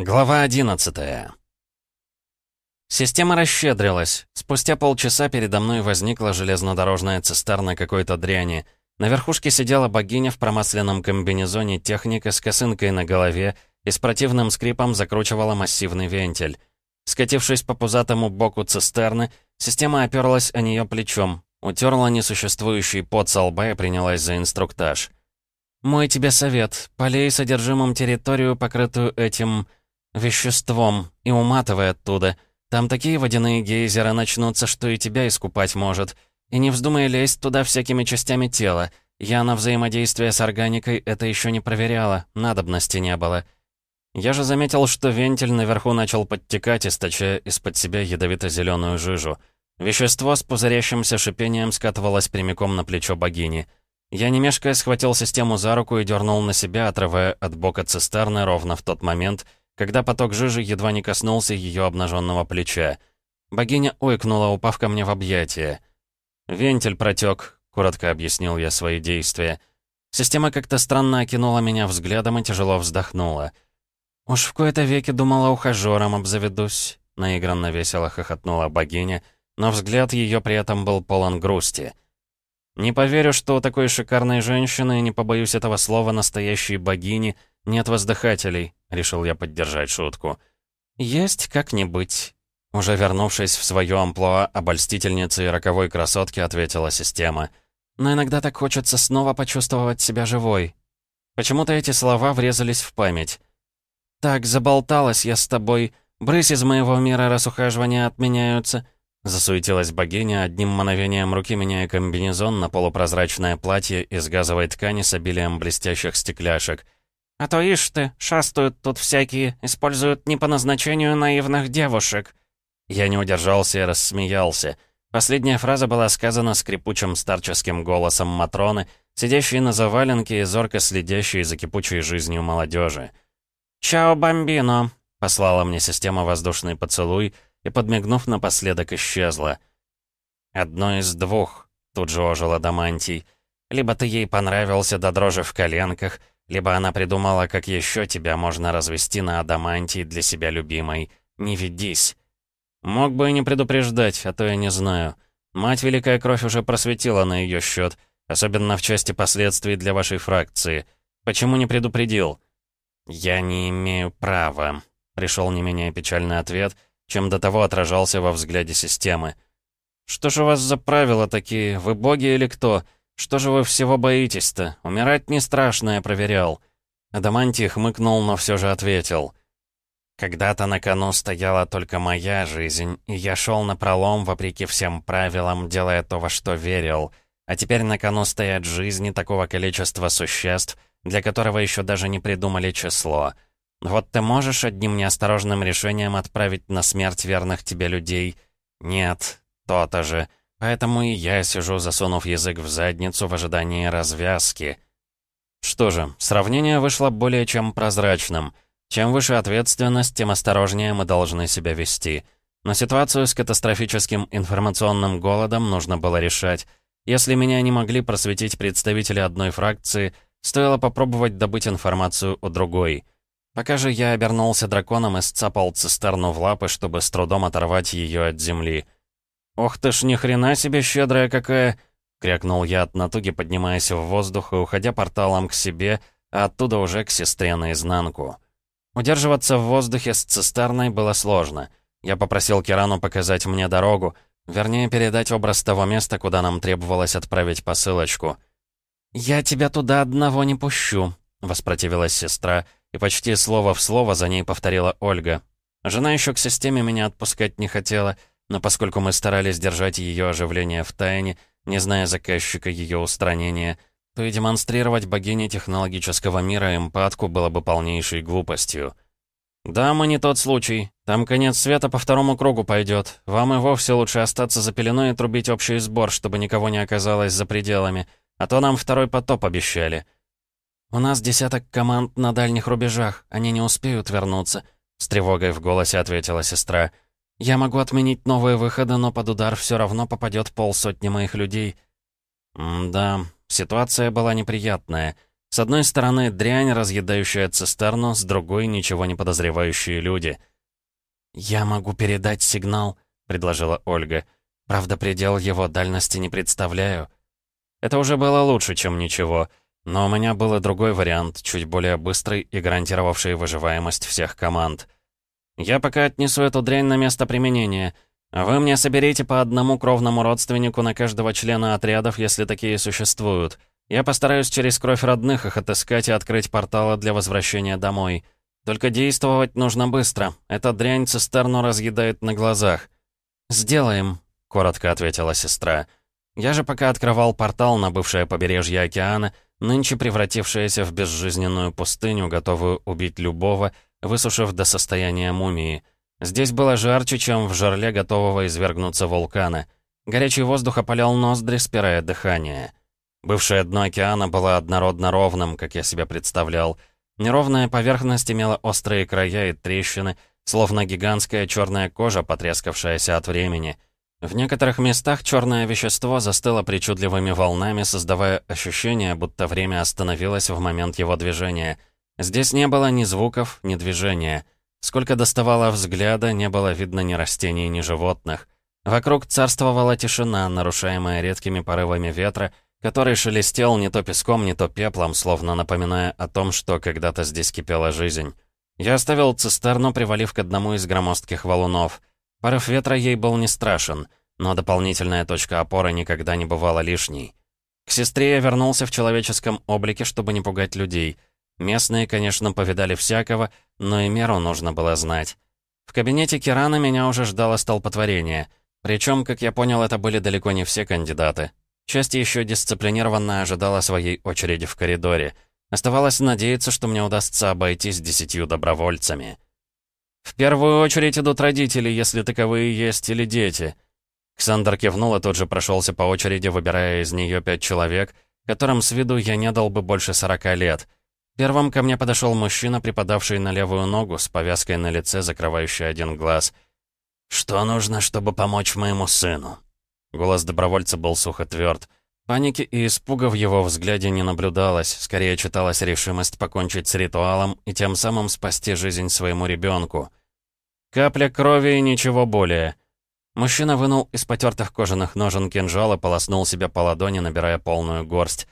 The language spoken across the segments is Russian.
Глава 11 Система расщедрилась. Спустя полчаса передо мной возникла железнодорожная цистерна какой-то дряни. На верхушке сидела богиня в промасленном комбинезоне техника с косынкой на голове и с противным скрипом закручивала массивный вентиль. Скатившись по пузатому боку цистерны, система оперлась о нее плечом, утерла несуществующий пот со лба и принялась за инструктаж. «Мой тебе совет. Полей содержимым территорию, покрытую этим веществом, и уматывай оттуда. Там такие водяные гейзеры начнутся, что и тебя искупать может. И не вздумай лезть туда всякими частями тела. Я на взаимодействие с органикой это еще не проверяла, надобности не было. Я же заметил, что вентиль наверху начал подтекать, источая из-под себя ядовито-зеленую жижу. Вещество с пузырящимся шипением скатывалось прямиком на плечо богини. Я не мешкая схватил систему за руку и дернул на себя, отрывая от бока цистерны ровно в тот момент, когда поток жижи едва не коснулся ее обнаженного плеча. Богиня ойкнула, упав ко мне в объятия. «Вентиль протек», — коротко объяснил я свои действия. Система как-то странно окинула меня взглядом и тяжело вздохнула. «Уж в кои-то веки думала, ухажером обзаведусь», — наигранно весело хохотнула богиня, но взгляд ее при этом был полон грусти. «Не поверю, что у такой шикарной женщины, не побоюсь этого слова, настоящей богини — «Нет воздыхателей», — решил я поддержать шутку. «Есть как-нибудь». Уже вернувшись в свое амплуа, обольстительницы и роковой красотки ответила система. «Но иногда так хочется снова почувствовать себя живой». Почему-то эти слова врезались в память. «Так, заболталась я с тобой. Брысь из моего мира, раз ухаживания отменяются». Засуетилась богиня, одним мановением руки меняя комбинезон на полупрозрачное платье из газовой ткани с обилием блестящих стекляшек — а то, ишь ты, шастают тут всякие, используют не по назначению наивных девушек». Я не удержался и рассмеялся. Последняя фраза была сказана скрипучим старческим голосом Матроны, сидящей на заваленке и зорко следящей за кипучей жизнью молодежи. «Чао, бомбино!» — послала мне система воздушный поцелуй и, подмигнув напоследок, исчезла. «Одно из двух», — тут же ожил Адамантий. «Либо ты ей понравился до дрожи в коленках, либо она придумала, как еще тебя можно развести на адамантии для себя любимой. Не ведись. Мог бы и не предупреждать, а то я не знаю. Мать Великая Кровь уже просветила на ее счет, особенно в части последствий для вашей фракции. Почему не предупредил? Я не имею права. Пришел не менее печальный ответ, чем до того отражался во взгляде системы. «Что же у вас за правила такие? Вы боги или кто?» «Что же вы всего боитесь-то? Умирать не страшно, я проверял». Адамантий хмыкнул, но все же ответил. «Когда-то на кону стояла только моя жизнь, и я шел на пролом вопреки всем правилам, делая то, во что верил. А теперь на кону стоят жизни такого количества существ, для которого еще даже не придумали число. Вот ты можешь одним неосторожным решением отправить на смерть верных тебе людей? Нет, то-то же». Поэтому и я сижу, засунув язык в задницу в ожидании развязки. Что же, сравнение вышло более чем прозрачным. Чем выше ответственность, тем осторожнее мы должны себя вести. Но ситуацию с катастрофическим информационным голодом нужно было решать. Если меня не могли просветить представители одной фракции, стоило попробовать добыть информацию у другой. Пока же я обернулся драконом и сцапал цистерну в лапы, чтобы с трудом оторвать ее от земли — «Ох ты ж, ни хрена себе щедрая какая!» — крякнул я от натуги, поднимаясь в воздух и уходя порталом к себе, а оттуда уже к сестре наизнанку. Удерживаться в воздухе с цистерной было сложно. Я попросил Кирану показать мне дорогу, вернее, передать образ того места, куда нам требовалось отправить посылочку. «Я тебя туда одного не пущу», — воспротивилась сестра, и почти слово в слово за ней повторила Ольга. Жена еще к системе меня отпускать не хотела — но поскольку мы старались держать ее оживление в тайне, не зная заказчика ее устранения, то и демонстрировать богине технологического мира эмпатку было бы полнейшей глупостью. «Да, мы не тот случай. Там конец света по второму кругу пойдет. Вам и вовсе лучше остаться за пеленой и трубить общий сбор, чтобы никого не оказалось за пределами. А то нам второй потоп обещали». «У нас десяток команд на дальних рубежах. Они не успеют вернуться», — с тревогой в голосе ответила сестра. Я могу отменить новые выходы, но под удар все равно попадет полсотни моих людей. М да, ситуация была неприятная. С одной стороны, дрянь, разъедающая цистерну, с другой — ничего не подозревающие люди. «Я могу передать сигнал», — предложила Ольга. «Правда, предел его дальности не представляю». Это уже было лучше, чем ничего. Но у меня был и другой вариант, чуть более быстрый и гарантировавший выживаемость всех команд. «Я пока отнесу эту дрянь на место применения», а вы мне соберите по одному кровному родственнику на каждого члена отрядов, если такие существуют. Я постараюсь через кровь родных их отыскать и открыть порталы для возвращения домой. Только действовать нужно быстро. Эта дрянь цистерну разъедает на глазах. «Сделаем», — коротко ответила сестра. «Я же пока открывал портал на бывшее побережье океана, нынче превратившееся в безжизненную пустыню, готовую убить любого, высушив до состояния мумии». Здесь было жарче, чем в жерле готового извергнуться вулкана. Горячий воздух опалял ноздри, спирая дыхание. Бывшее дно океана было однородно ровным, как я себе представлял. Неровная поверхность имела острые края и трещины, словно гигантская черная кожа, потрескавшаяся от времени. В некоторых местах черное вещество застыло причудливыми волнами, создавая ощущение, будто время остановилось в момент его движения. Здесь не было ни звуков, ни движения — Сколько доставало взгляда, не было видно ни растений, ни животных. Вокруг царствовала тишина, нарушаемая редкими порывами ветра, который шелестел не то песком, не то пеплом, словно напоминая о том, что когда-то здесь кипела жизнь. Я оставил цистерну, привалив к одному из громоздких валунов. Порыв ветра ей был не страшен, но дополнительная точка опоры никогда не бывала лишней. К сестре я вернулся в человеческом облике, чтобы не пугать людей — Местные, конечно, повидали всякого, но и меру нужно было знать. В кабинете Кирана меня уже ждало столпотворение. Причем, как я понял, это были далеко не все кандидаты. Часть еще дисциплинированно ожидала своей очереди в коридоре. Оставалось надеяться, что мне удастся обойтись десятью добровольцами. «В первую очередь идут родители, если таковые есть, или дети». Ксандр кивнул и тут же прошелся по очереди, выбирая из нее пять человек, которым с виду я не дал бы больше сорока лет — Первым ко мне подошел мужчина, припадавший на левую ногу, с повязкой на лице, закрывающей один глаз. «Что нужно, чтобы помочь моему сыну?» Голос добровольца был сухо тверд. Паники и испуга в его взгляде не наблюдалось, скорее читалась решимость покончить с ритуалом и тем самым спасти жизнь своему ребенку. Капля крови и ничего более. Мужчина вынул из потертых кожаных ножен кинжал и полоснул себя по ладони, набирая полную горсть.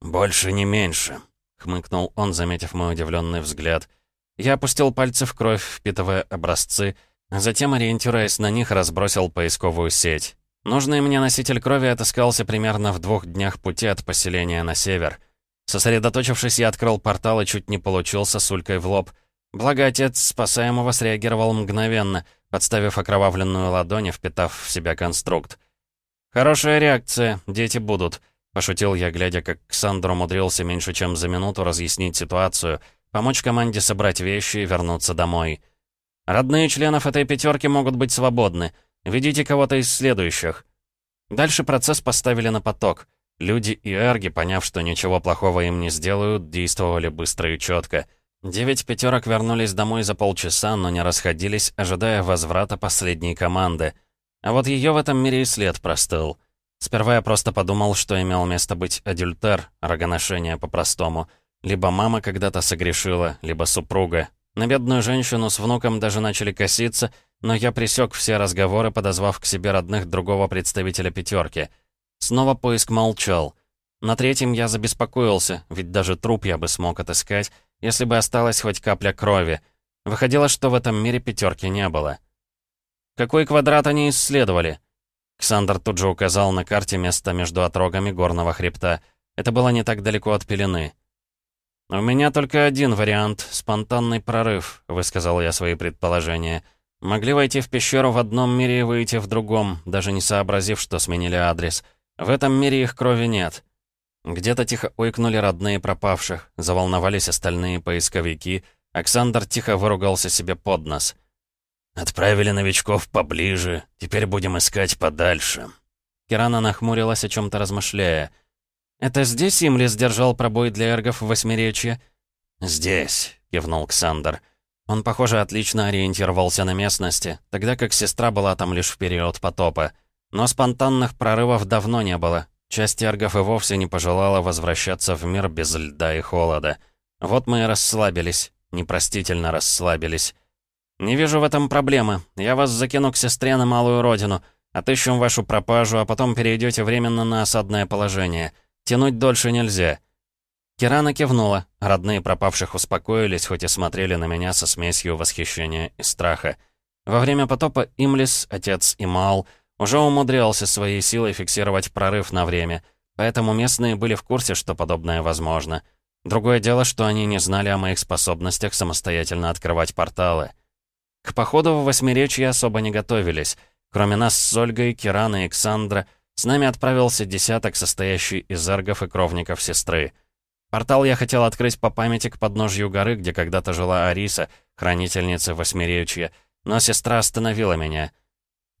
«Больше не меньше», — хмыкнул он, заметив мой удивленный взгляд. Я опустил пальцы в кровь, впитывая образцы, затем, ориентируясь на них, разбросил поисковую сеть. Нужный мне носитель крови отыскался примерно в двух днях пути от поселения на север. Сосредоточившись, я открыл портал и чуть не получил сосулькой в лоб. Благо, отец спасаемого среагировал мгновенно, подставив окровавленную ладонь и впитав в себя конструкт. «Хорошая реакция, дети будут», Пошутил я, глядя, как Ксандр умудрился меньше чем за минуту разъяснить ситуацию, помочь команде собрать вещи и вернуться домой. «Родные членов этой пятерки могут быть свободны. Ведите кого-то из следующих». Дальше процесс поставили на поток. Люди и эрги, поняв, что ничего плохого им не сделают, действовали быстро и четко. Девять пятерок вернулись домой за полчаса, но не расходились, ожидая возврата последней команды. А вот ее в этом мире и след простыл. Сперва я просто подумал, что имел место быть адюльтер, рогоношение по-простому. Либо мама когда-то согрешила, либо супруга. На бедную женщину с внуком даже начали коситься, но я пресек все разговоры, подозвав к себе родных другого представителя пятерки. Снова поиск молчал. На третьем я забеспокоился, ведь даже труп я бы смог отыскать, если бы осталась хоть капля крови. Выходило, что в этом мире пятерки не было. Какой квадрат они исследовали? Ксандр тут же указал на карте место между отрогами горного хребта. Это было не так далеко от пелены. «У меня только один вариант — спонтанный прорыв», — высказал я свои предположения. «Могли войти в пещеру в одном мире и выйти в другом, даже не сообразив, что сменили адрес. В этом мире их крови нет». Где-то тихо ойкнули родные пропавших, заволновались остальные поисковики. Оксандр тихо выругался себе под нос — «Отправили новичков поближе, теперь будем искать подальше». Кирана нахмурилась, о чем-то размышляя. «Это здесь Имли сдержал пробой для эргов в восьмеречье?» «Здесь», — кивнул Ксандр. Он, похоже, отлично ориентировался на местности, тогда как сестра была там лишь в период потопа. Но спонтанных прорывов давно не было. Часть эргов и вовсе не пожелала возвращаться в мир без льда и холода. Вот мы и расслабились, непростительно расслабились. «Не вижу в этом проблемы. Я вас закину к сестре на малую родину. Отыщем вашу пропажу, а потом перейдете временно на осадное положение. Тянуть дольше нельзя». Кирана кивнула. Родные пропавших успокоились, хоть и смотрели на меня со смесью восхищения и страха. Во время потопа Имлис, отец Имал, уже умудрялся своей силой фиксировать прорыв на время, поэтому местные были в курсе, что подобное возможно. Другое дело, что они не знали о моих способностях самостоятельно открывать порталы. К походу в Восьмеречье особо не готовились. Кроме нас с Ольгой, Кирана и Ксандра, с нами отправился десяток, состоящий из эргов и кровников сестры. Портал я хотел открыть по памяти к подножью горы, где когда-то жила Ариса, хранительница Восьмеречья, но сестра остановила меня.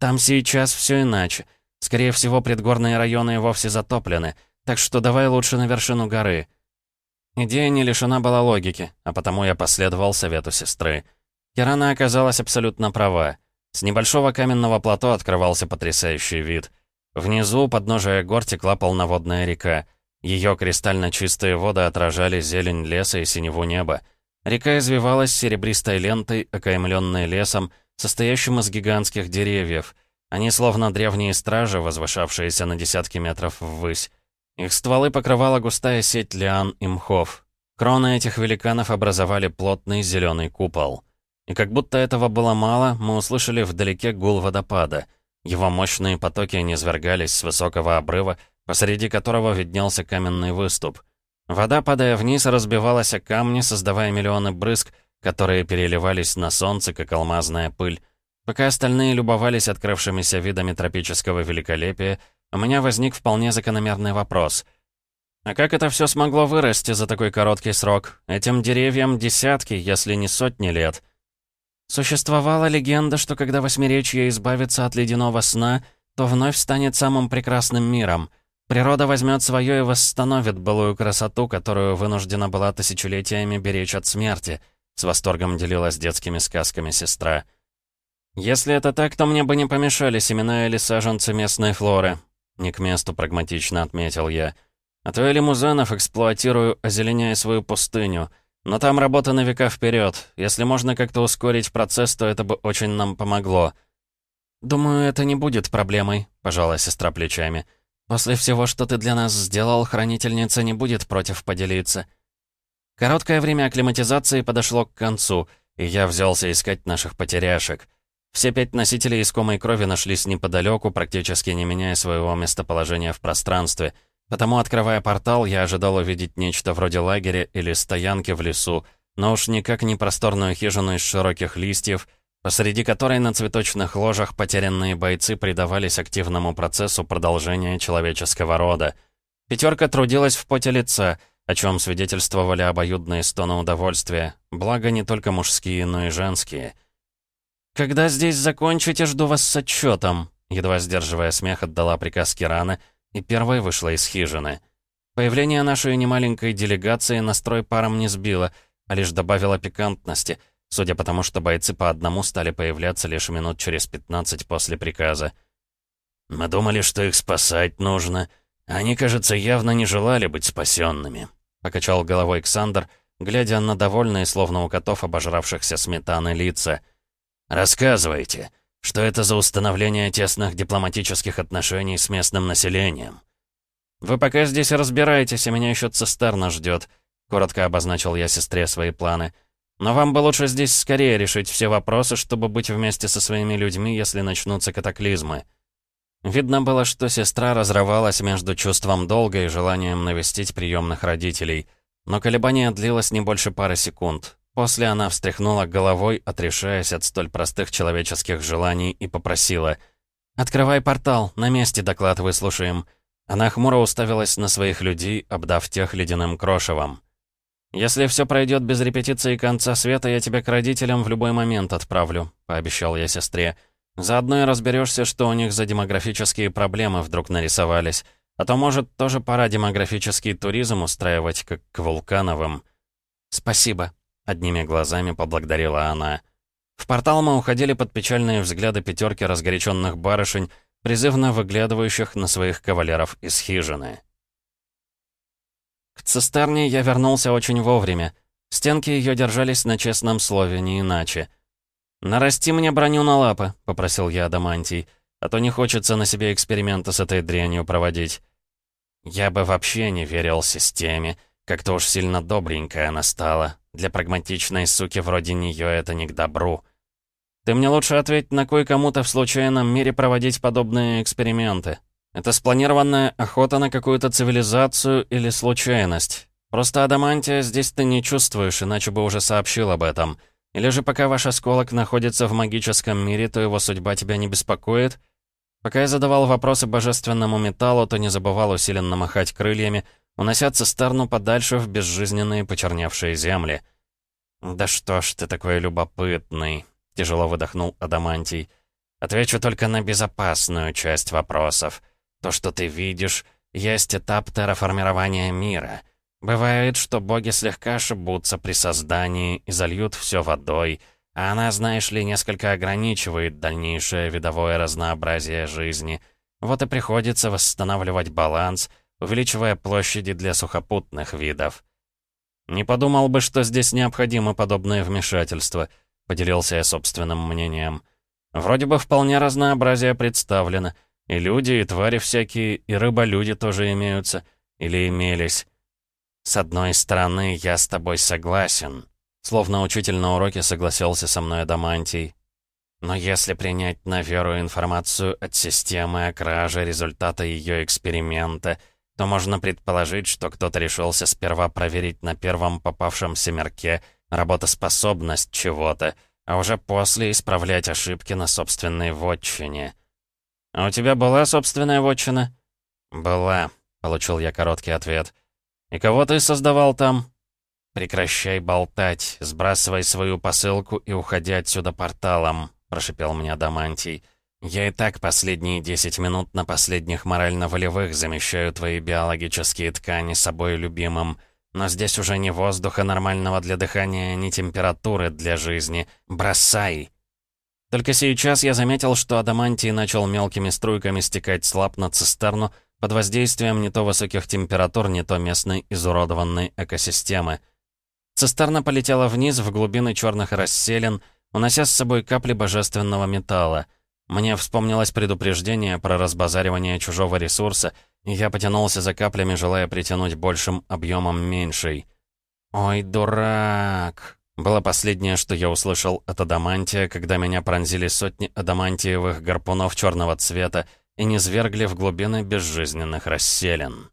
«Там сейчас все иначе. Скорее всего, предгорные районы вовсе затоплены, так что давай лучше на вершину горы». Идея не лишена была логики, а потому я последовал совету сестры. Кирана оказалась абсолютно права. С небольшого каменного плато открывался потрясающий вид. Внизу, подножия гор, текла полноводная река. Ее кристально чистые воды отражали зелень леса и синеву неба. Река извивалась серебристой лентой, окаймленной лесом, состоящим из гигантских деревьев. Они словно древние стражи, возвышавшиеся на десятки метров ввысь. Их стволы покрывала густая сеть лиан и мхов. Кроны этих великанов образовали плотный зеленый купол. И как будто этого было мало, мы услышали вдалеке гул водопада. Его мощные потоки низвергались с высокого обрыва, посреди которого виднелся каменный выступ. Вода, падая вниз, разбивалась о камни, создавая миллионы брызг, которые переливались на солнце, как алмазная пыль. Пока остальные любовались открывшимися видами тропического великолепия, у меня возник вполне закономерный вопрос. А как это все смогло вырасти за такой короткий срок? Этим деревьям десятки, если не сотни лет. Существовала легенда, что когда Восьмеречье избавится от ледяного сна, то вновь станет самым прекрасным миром. Природа возьмет свое и восстановит былую красоту, которую вынуждена была тысячелетиями беречь от смерти, с восторгом делилась детскими сказками сестра. «Если это так, то мне бы не помешали семена или саженцы местной флоры», не к месту прагматично отметил я. «А то я лимузенов эксплуатирую, озеленяя свою пустыню». Но там работа на века вперед. Если можно как-то ускорить процесс, то это бы очень нам помогло. «Думаю, это не будет проблемой», — пожала сестра плечами. «После всего, что ты для нас сделал, хранительница не будет против поделиться». Короткое время акклиматизации подошло к концу, и я взялся искать наших потеряшек. Все пять носителей искомой крови нашлись неподалеку, практически не меняя своего местоположения в пространстве — Потому, открывая портал, я ожидал увидеть нечто вроде лагеря или стоянки в лесу, но уж никак не просторную хижину из широких листьев, посреди которой на цветочных ложах потерянные бойцы предавались активному процессу продолжения человеческого рода. Пятерка трудилась в поте лица, о чем свидетельствовали обоюдные стоны удовольствия, благо не только мужские, но и женские. «Когда здесь закончите, жду вас с отчетом», едва сдерживая смех, отдала приказ Кирана — и первой вышла из хижины. Появление нашей немаленькой делегации настрой паром не сбило, а лишь добавило пикантности, судя по тому, что бойцы по одному стали появляться лишь минут через 15 после приказа. «Мы думали, что их спасать нужно. Они, кажется, явно не желали быть спасенными», — покачал головой Ксандр, глядя на довольные, словно у котов, обожравшихся сметаны лица. «Рассказывайте, что это за установление тесных дипломатических отношений с местным населением? «Вы пока здесь разбираетесь, а меня еще цистерна ждет», — коротко обозначил я сестре свои планы. «Но вам бы лучше здесь скорее решить все вопросы, чтобы быть вместе со своими людьми, если начнутся катаклизмы». Видно было, что сестра разрывалась между чувством долга и желанием навестить приемных родителей. Но колебание длилось не больше пары секунд. После она встряхнула головой, отрешаясь от столь простых человеческих желаний, и попросила «Открывай портал, на месте доклад выслушаем». Она хмуро уставилась на своих людей, обдав тех ледяным крошевом. «Если все пройдет без репетиции конца света, я тебя к родителям в любой момент отправлю», — пообещал я сестре. «Заодно и разберешься, что у них за демографические проблемы вдруг нарисовались. А то, может, тоже пора демографический туризм устраивать, как к Вулкановым». «Спасибо», Одними глазами поблагодарила она. В портал мы уходили под печальные взгляды пятерки разгоряченных барышень, призывно выглядывающих на своих кавалеров из хижины. К цистерне я вернулся очень вовремя. Стенки ее держались на честном слове, не иначе. «Нарасти мне броню на лапы», — попросил я Адамантий, «а то не хочется на себе эксперименты с этой дрянью проводить». Я бы вообще не верил системе, как-то уж сильно добренькая она стала. Для прагматичной суки вроде нее это не к добру. Ты мне лучше ответь, на кой кому-то в случайном мире проводить подобные эксперименты. Это спланированная охота на какую-то цивилизацию или случайность? Просто адамантия здесь ты не чувствуешь, иначе бы уже сообщил об этом. Или же пока ваш осколок находится в магическом мире, то его судьба тебя не беспокоит? Пока я задавал вопросы божественному металлу, то не забывал усиленно махать крыльями, унося цистерну подальше в безжизненные почерневшие земли. «Да что ж ты такой любопытный?» Тяжело выдохнул Адамантий. «Отвечу только на безопасную часть вопросов. То, что ты видишь, есть этап терраформирования мира. Бывает, что боги слегка ошибутся при создании и зальют все водой, а она, знаешь ли, несколько ограничивает дальнейшее видовое разнообразие жизни. Вот и приходится восстанавливать баланс, увеличивая площади для сухопутных видов. Не подумал бы, что здесь необходимо подобное вмешательство — Поделился я собственным мнением. Вроде бы вполне разнообразие представлено. И люди, и твари всякие, и рыболюди тоже имеются. Или имелись. С одной стороны, я с тобой согласен. Словно учитель на уроке согласился со мной Адамантий. Но если принять на веру информацию от системы о краже результата ее эксперимента, то можно предположить, что кто-то решился сперва проверить на первом попавшемся мерке — работоспособность чего-то, а уже после исправлять ошибки на собственной вотчине. «А у тебя была собственная вотчина?» «Была», — получил я короткий ответ. «И кого ты создавал там?» «Прекращай болтать, сбрасывай свою посылку и уходи отсюда порталом», — прошипел мне Адамантий. «Я и так последние десять минут на последних морально-волевых замещаю твои биологические ткани собой любимым. Но здесь уже ни воздуха нормального для дыхания, ни температуры для жизни. Бросай!» Только сейчас я заметил, что адамантий начал мелкими струйками стекать слаб на цистерну под воздействием не то высоких температур, не то местной изуродованной экосистемы. Цистерна полетела вниз в глубины черных расселин, унося с собой капли божественного металла. Мне вспомнилось предупреждение про разбазаривание чужого ресурса — я потянулся за каплями, желая притянуть большим объемом меньшей. «Ой, дурак!» Было последнее, что я услышал от адамантия, когда меня пронзили сотни адамантиевых гарпунов черного цвета и низвергли в глубины безжизненных расселин.